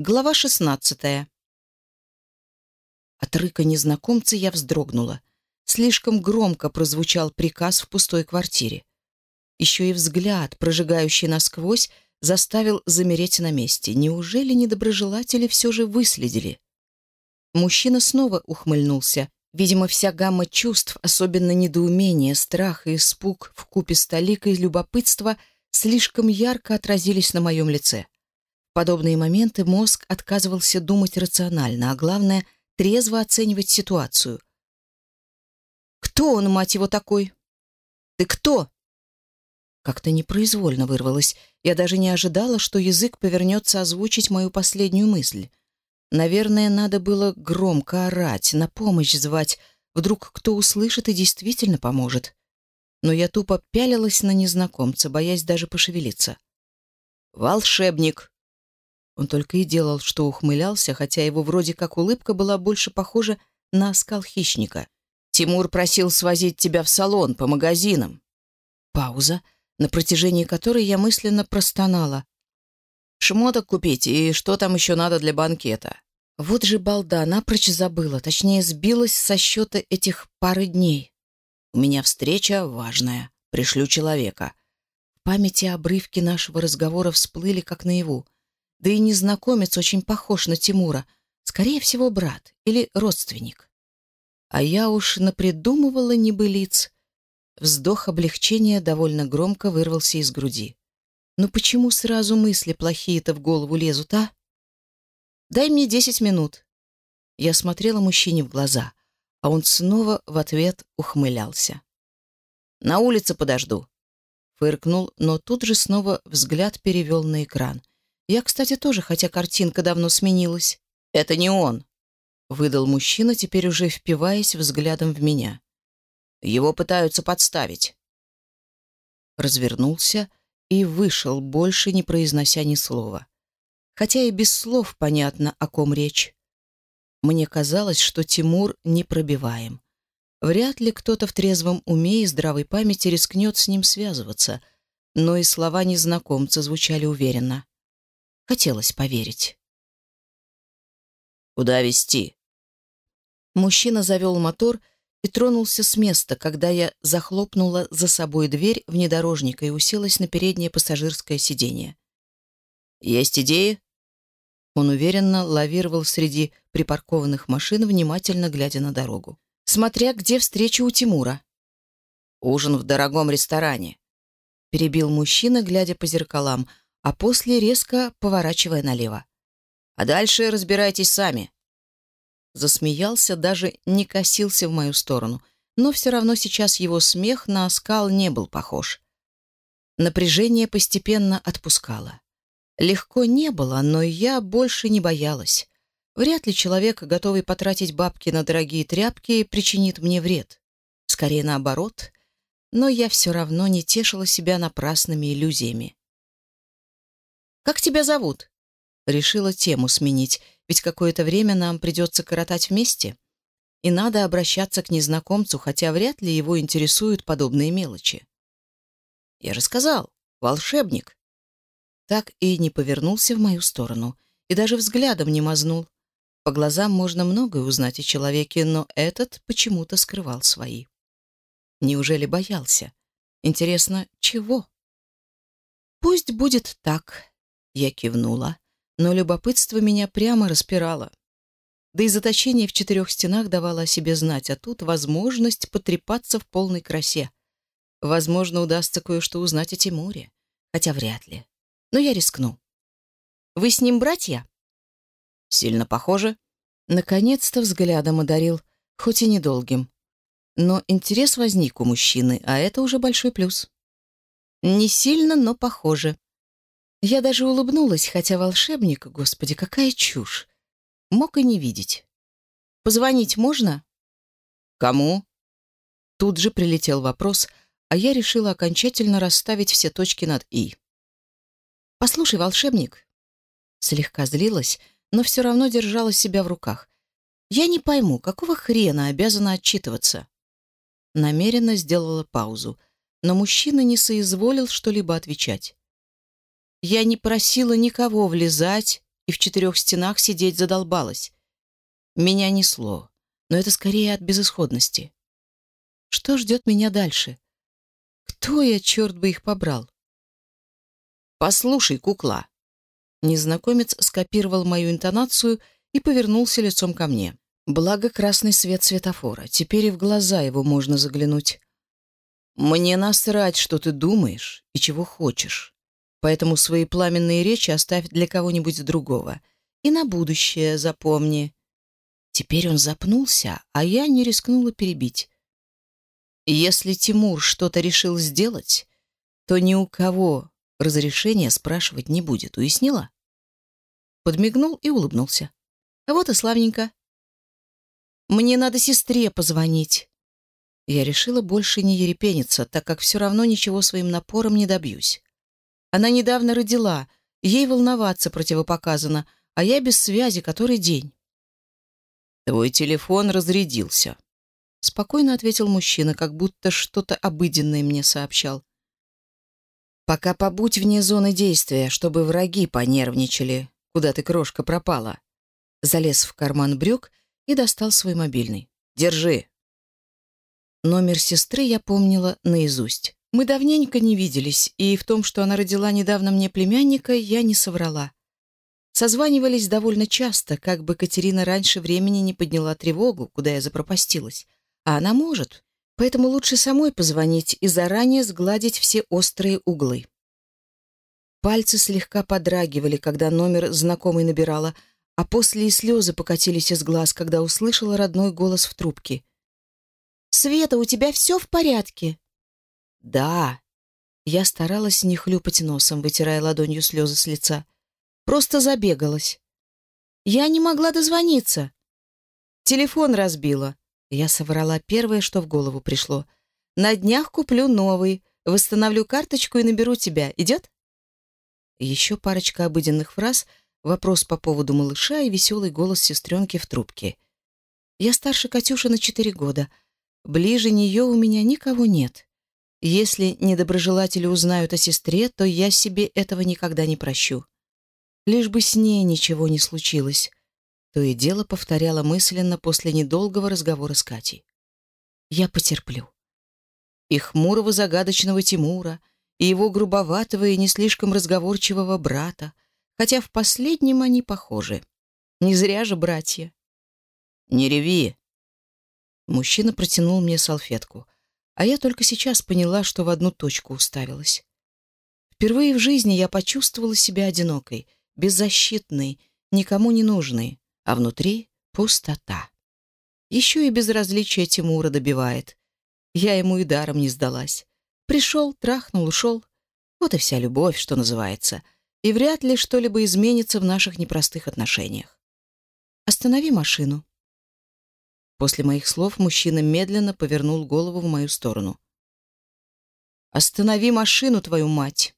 Глава шестнадцатая. От рыка незнакомца я вздрогнула. Слишком громко прозвучал приказ в пустой квартире. Еще и взгляд, прожигающий насквозь, заставил замереть на месте. Неужели недоброжелатели все же выследили? Мужчина снова ухмыльнулся. Видимо, вся гамма чувств, особенно недоумение, страх и испуг в купе с толикой любопытства, слишком ярко отразились на моем лице. В подобные моменты мозг отказывался думать рационально, а главное — трезво оценивать ситуацию. «Кто он, мать его, такой?» «Ты кто?» Как-то непроизвольно вырвалось. Я даже не ожидала, что язык повернется озвучить мою последнюю мысль. Наверное, надо было громко орать, на помощь звать. Вдруг кто услышит и действительно поможет. Но я тупо пялилась на незнакомца, боясь даже пошевелиться. «Волшебник!» Он только и делал, что ухмылялся, хотя его вроде как улыбка была больше похожа на оскал хищника. «Тимур просил свозить тебя в салон по магазинам». Пауза, на протяжении которой я мысленно простонала. «Шмоток купить и что там еще надо для банкета?» Вот же балда, напрочь забыла, точнее, сбилась со счета этих пары дней. «У меня встреча важная. Пришлю человека». В памяти обрывки нашего разговора всплыли как наяву. Да и незнакомец очень похож на Тимура. Скорее всего, брат или родственник. А я уж напридумывала небылиц. Вздох облегчения довольно громко вырвался из груди. Но «Ну почему сразу мысли плохие-то в голову лезут, а? «Дай мне десять минут». Я смотрела мужчине в глаза, а он снова в ответ ухмылялся. «На улице подожду», — фыркнул, но тут же снова взгляд перевел на экран — Я, кстати, тоже, хотя картинка давно сменилась. Это не он, выдал мужчина, теперь уже впиваясь взглядом в меня. Его пытаются подставить. Развернулся и вышел, больше не произнося ни слова. Хотя и без слов понятно, о ком речь. Мне казалось, что Тимур непробиваем. Вряд ли кто-то в трезвом уме и здравой памяти рискнет с ним связываться, но и слова незнакомца звучали уверенно. Хотелось поверить. «Куда везти?» Мужчина завел мотор и тронулся с места, когда я захлопнула за собой дверь внедорожника и уселась на переднее пассажирское сиденье. «Есть идеи?» Он уверенно лавировал среди припаркованных машин, внимательно глядя на дорогу. «Смотря где встреча у Тимура». «Ужин в дорогом ресторане», — перебил мужчина, глядя по зеркалам — а после резко поворачивая налево. «А дальше разбирайтесь сами засмеялся, даже не косился в мою сторону, но все равно сейчас его смех на оскал не был похож. Напряжение постепенно отпускало. Легко не было, но я больше не боялась. Вряд ли человек, готовый потратить бабки на дорогие тряпки, причинит мне вред. Скорее наоборот, но я все равно не тешила себя напрасными иллюзиями. Как тебя зовут?» Решила тему сменить, ведь какое-то время нам придется коротать вместе. И надо обращаться к незнакомцу, хотя вряд ли его интересуют подобные мелочи. Я же сказал, волшебник. Так и не повернулся в мою сторону, и даже взглядом не мазнул. По глазам можно многое узнать о человеке, но этот почему-то скрывал свои. Неужели боялся? Интересно, чего? Пусть будет так, я кивнула, но любопытство меня прямо распирало. Да и заточение в четырех стенах давало о себе знать, а тут возможность потрепаться в полной красе. Возможно, удастся кое-что узнать о Тимуре, хотя вряд ли. Но я рискну. «Вы с ним братья?» похоже. похожи». Наконец-то взглядом одарил, хоть и недолгим. Но интерес возник у мужчины, а это уже большой плюс. «Не сильно, но похоже», я даже улыбнулась, хотя волшебник, господи, какая чушь, мог и не видеть. «Позвонить можно?» «Кому?» Тут же прилетел вопрос, а я решила окончательно расставить все точки над «и». «Послушай, волшебник». Слегка злилась, но все равно держала себя в руках. «Я не пойму, какого хрена обязана отчитываться?» Намеренно сделала паузу, но мужчина не соизволил что-либо отвечать. Я не просила никого влезать и в четырех стенах сидеть задолбалась. Меня несло, но это скорее от безысходности. Что ждет меня дальше? Кто я, черт бы их побрал? «Послушай, кукла!» Незнакомец скопировал мою интонацию и повернулся лицом ко мне. Благо красный свет светофора. Теперь и в глаза его можно заглянуть. «Мне насрать, что ты думаешь и чего хочешь поэтому свои пламенные речи оставь для кого-нибудь другого. И на будущее запомни». Теперь он запнулся, а я не рискнула перебить. «Если Тимур что-то решил сделать, то ни у кого разрешения спрашивать не будет, уяснила?» Подмигнул и улыбнулся. «Вот и славненько. Мне надо сестре позвонить». Я решила больше не ерепениться, так как все равно ничего своим напором не добьюсь. Она недавно родила, ей волноваться противопоказано, а я без связи который день. «Твой телефон разрядился», — спокойно ответил мужчина, как будто что-то обыденное мне сообщал. «Пока побудь вне зоны действия, чтобы враги понервничали, куда ты, крошка, пропала». Залез в карман брюк и достал свой мобильный. «Держи». Номер сестры я помнила наизусть. Мы давненько не виделись, и в том, что она родила недавно мне племянника, я не соврала. Созванивались довольно часто, как бы Катерина раньше времени не подняла тревогу, куда я запропастилась. А она может, поэтому лучше самой позвонить и заранее сгладить все острые углы. Пальцы слегка подрагивали, когда номер знакомый набирала, а после и слезы покатились из глаз, когда услышала родной голос в трубке. «Света, у тебя все в порядке?» «Да». Я старалась не хлюпать носом, вытирая ладонью слезы с лица. Просто забегалась. «Я не могла дозвониться». «Телефон разбила». Я соврала первое, что в голову пришло. «На днях куплю новый, восстановлю карточку и наберу тебя. Идет?» Еще парочка обыденных фраз, вопрос по поводу малыша и веселый голос сестренки в трубке. «Я старше Катюши на четыре года». Ближе нее у меня никого нет. Если недоброжелатели узнают о сестре, то я себе этого никогда не прощу. Лишь бы с ней ничего не случилось. То и дело повторяла мысленно после недолгого разговора с Катей. Я потерплю. И хмурого загадочного Тимура, и его грубоватого и не слишком разговорчивого брата, хотя в последнем они похожи. Не зря же братья. «Не реви!» Мужчина протянул мне салфетку — а я только сейчас поняла, что в одну точку уставилась. Впервые в жизни я почувствовала себя одинокой, беззащитной, никому не нужной, а внутри пустота. Еще и безразличие Тимура добивает. Я ему и даром не сдалась. Пришел, трахнул, ушел. Вот и вся любовь, что называется. И вряд ли что-либо изменится в наших непростых отношениях. «Останови машину», После моих слов мужчина медленно повернул голову в мою сторону. «Останови машину, твою мать!»